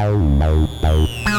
bow bow bow.